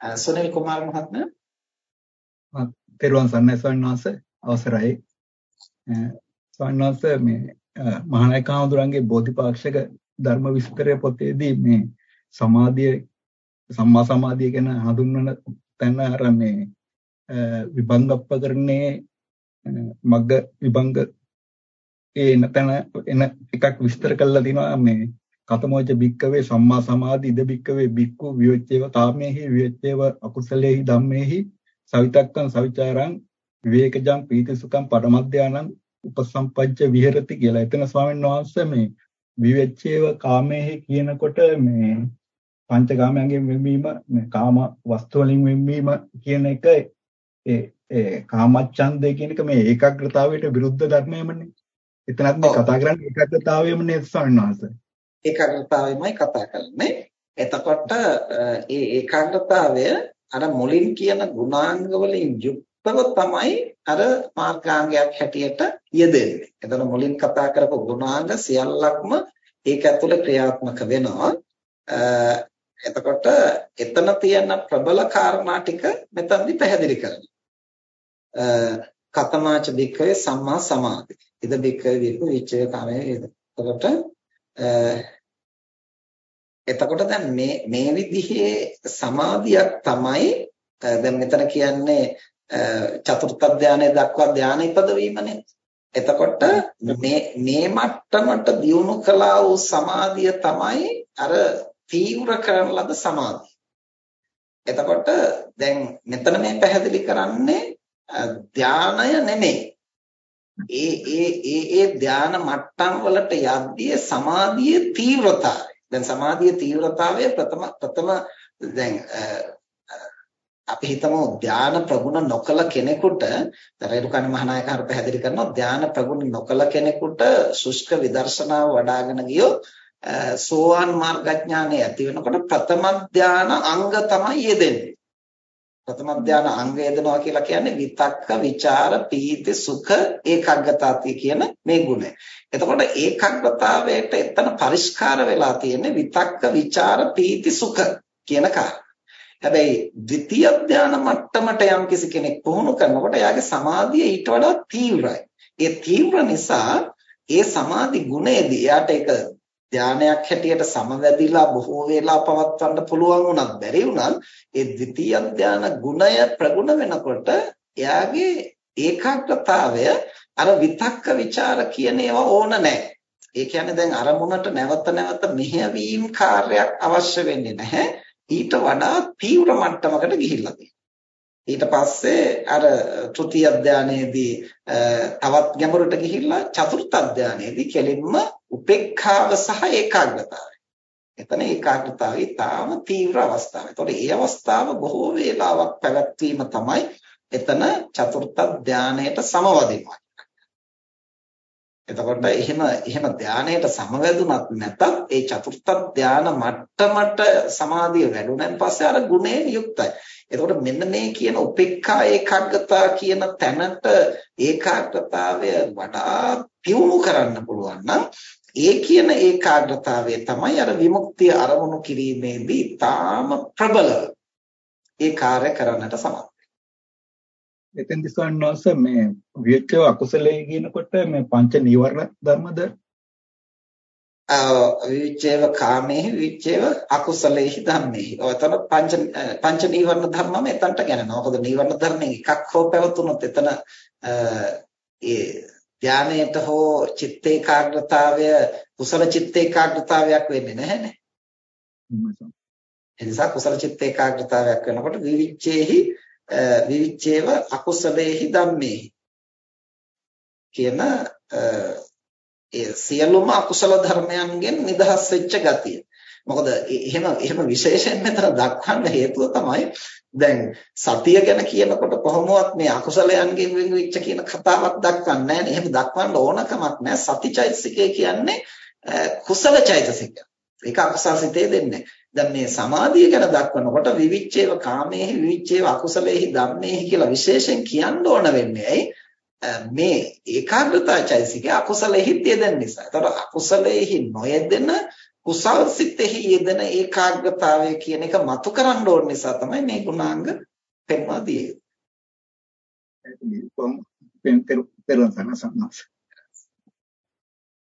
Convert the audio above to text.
සුනිල් කුමාර මහත්මයා. තෙරුවන් සරණයි ස්වාමීන් වහන්සේ. අවසරයි. ස්වාමීන් වහන්සේ මේ මහානායක හඳුරන්ගේ බෝධිපාක්ෂික ධර්ම විස්තරය පොතේදී මේ සමාධිය සම්මා සමාධිය ගැන හඳුන්වන තැන අර මේ විභංගප්පකරණයේ මග්ග විභංග ඒ එන එන එකක් විස්තර කරලා තිනවා මේ කතමෝච බික්කවේ සම්මා සමාධි ඉද බික්කවේ බික්කු විවච්චේව තාමේහි විවච්චේව අකුසලේහි ධම්මේහි සවිතක්කං සවිචාරං විවේකජං පීතිසුඛං පරමද්ධානං උපසම්පජ්ජ විහෙරති කියලා. එතන ස්වාමීන් වහන්සේ මේ විවච්චේව කාමේහි කියනකොට මේ පංචකාමයන්ගෙන් වෙන්වීම මේ කාම වස්තු වලින් වෙන්වීම කියන එක ඒ ඒ කාමච්ඡන්දය කියන එක මේ ඒකාග්‍රතාවයට විරුද්ධ ධර්මයමනේ. එතනත් මේ කතා කරන්නේ ඒකාග්‍රතාවයම නේද ස්වාමීන් වහන්සේ? ඒකාග්‍රතාවයමයි කතා කරන්නේ. එතකොට ඒ ඒකාග්‍රතාවය අර මුලින් කියන ගුණාංග වලින් යුක්තව තමයි අර මාර්ගාංගයක් හැටියට යෙදෙන්නේ. එතන මුලින් කතා කරපු ගුණාංග සියල්ලක්ම ඒක ඇතුලේ ක්‍රියාත්මක වෙනවා. එතකොට එතන තියෙන ප්‍රබල කාරණා ටික මෙතනදි පැහැදිලි කරනවා. කතමාච බික්කවේ සම්මා සමාධි. ඉද බික්කවේ විකු විචය කාමයේ වේද. එතකොට එතකොට දැන් මේ මේ විදිහේ සමාධියක් තමයි දැන් මෙතන කියන්නේ චතුර්ථ ධානය දක්වා ධානය ඉපදවීමනේ. එතකොට මේ මේ මට්ටමට දියුණු කළා වූ සමාධිය තමයි අර තීව්‍ර කරන ලද සමාධිය. එතකොට දැන් මෙතන මේ පැහැදිලි කරන්නේ ධානය නෙමෙයි. ඒ ඒ ඒ ඒ ධාන මට්ටම් වලට යද්දී සමාධියේ තීව්‍රතාවය. දැන් සමාධියේ තීව්‍රතාවය ප්‍රථම ප්‍රථම දැන් අපි හිතමු ධාන ප්‍රගුණ නොකල කෙනෙකුට දරේරුකණ මහානායකහරු පැහැදිලි කරනවා ධාන ප්‍රගුණ නොකල කෙනෙකුට ශුෂ්ක විදර්ශනාව වඩ아가න ගියොත් සෝවාන් මාර්ගඥානය ඇති වෙනකොට ප්‍රථම ධාන අංග තමයි යෙදෙන්නේ ප්‍රථම ධාන අංග යදනවා කියලා කියන්නේ විතක්ක, ਵਿਚාර, පීති, සුඛ, ඒකාග්‍රතාවය කියන මේ ගුණ. එතකොට ඒකාග්‍රතාවයට එතන පරිස්කාර වෙලා තියෙන්නේ විතක්ක, ਵਿਚාර, පීති, සුඛ කියන හැබැයි ද්විතීය ධාන මට්ටමට යම් කෙනෙක් පුහුණු කරනකොට එයාගේ සමාධිය ඊට වඩා තීව්‍රයි. ඒ තීව්‍ර නිසා ඒ සමාධි ගුණයේදී එයාට ඒක ධානයක් හැටියට සමවැදිලා බොහෝ වේලා පවත්වන්න පුළුවන් වුණත් බැරි වුණත් ඒ ද්විතීය ධාන ගුණය ප්‍රගුණ වෙනකොට එයාගේ ඒකාග්‍රතාවය අර විතක්ක ਵਿਚාර කියන ඒවා ඕන නැහැ. ඒ කියන්නේ දැන් අරමුණට නැවත නැවත මෙහෙයවීම කාර්යයක් අවශ්‍ය වෙන්නේ නැහැ. ඊට වඩා තීව්‍ර මට්ටමකට ගිහිල්ලා තියෙනවා. ඊට පස්සේ අර තෘතිය අධ්‍යානයේදී තවත් ගැඹුරට ගිහිල්ලා චතුර්ථ අධ්‍යානයේදී කෙලින්ම උපේක්ඛාව සහ ඒකාග්‍රතාවය. එතන ඒකාග්‍රතාවය තාම තීව්‍ර අවස්ථාවක්. ඒතකොට මේ අවස්ථාව බොහෝ වේලාවක් පැවැත්වීම තමයි එතන චතුර්ථ ධානයට සමවදිනවා. එතකොට එහෙම එහෙම ධානයට සමවැදුනත් නැතත් ඒ චතුර්ථ ධාන මට්ටමට සමාධිය වැඩුණාන් පස්සේ අර ගුණයෙන් යුක්තයි. එතකොට මෙන්න මේ කියන උපේක්ඛා ඒකාග්‍රතාව කියන තැනට ඒකාග්‍රතාවය වඩා පියුණු කරන්න පුළුවන් නම් ඒ කියන ඒකාග්‍රතාවය තමයි අර විමුක්තිය අරමුණු කිරීමේදී තාම ප්‍රබල ඒ කාර්ය කරන්නට සමත් එතෙන් දිස්වන්නවස මේ විචේව අකුසලයේ කියනකොට මේ පංච නීවරණ ධර්මද විචේව කාමේහි විචේව අකුසලේහි ධම්මේහි. ඔතන පංච පංච නීවරණ ධර්මම එතනට ගණනවා. මොකද නීවරණ ධර්මෙන් එකක් හෝ පැවතුනොත් එතන ඒ ධානයේට හෝ චිත්ත ඒකාග්‍රතාවය කුසල චිත්ත ඒකාග්‍රතාවයක් වෙන්නේ නැහැනේ. එනිසා කුසල චිත්ත ඒකාග්‍රතාවයක් වෙනකොට විවිච්ඡේහි විවිච්ඡේව අකුසලේහි ධම්මේහි කියන ඒ සියලුම අකුසල ධර්මයන්ගෙන් නිදහස් වෙච්ච ගතිය. මොකද එහෙම එහෙම විශේෂයෙන් මෙතන දක්වන්න හේතුව තමයි දැන් සතිය ගැන කියනකොට කොහොමවත් මේ අකුසලයන්ගෙන් වෙච්ච කියන කතාවක් දක්වන්නේ නැහැ. එහෙම දක්වන්න ඕනකමක් නැහැ. සතිචෛතසිකය කියන්නේ කුසල චෛතසික. ඒක අකුසල සිතේ දෙන්නේ. දැන් මේ සමාධිය ගැන දක්වනකොට විවිච්ඡේව කාමේහි විවිච්ඡේව අකුසලේහි ධම්මේහි කියලා විශේෂයෙන් කියන්න ඕන වෙන්නේ ඇයි? මේ ඒකාග්‍රතා චෛසිකය අකුසලෙහි යෙදෙන නිසා. ඒතකොට අකුසලෙහි නොයෙදෙන කුසල් සිතෙහි යෙදෙන ඒකාග්‍රතාවය කියන එක මතු කරන්න ඕන නිසා තමයි මේ ගුණාංග පෙන්වා දියේ. පෙරවන් සරණ සම්මාස